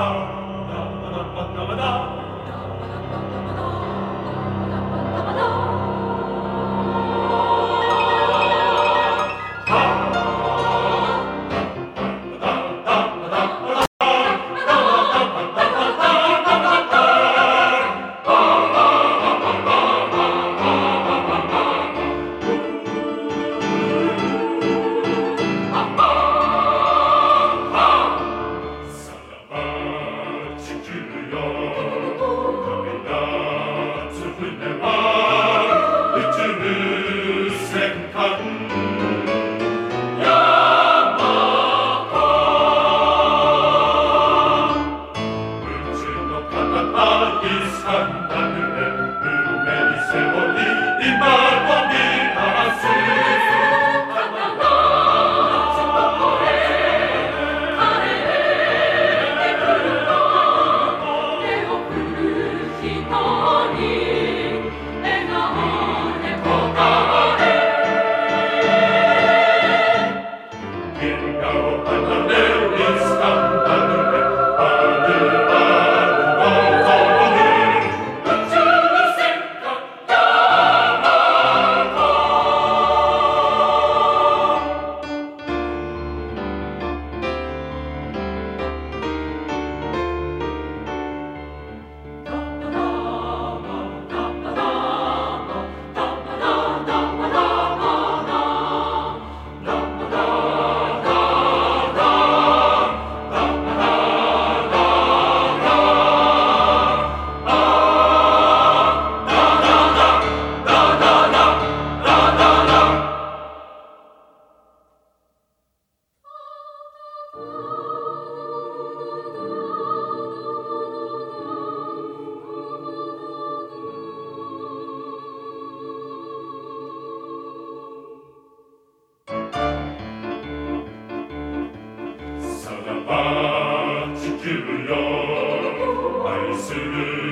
Oh. open. Seigneur.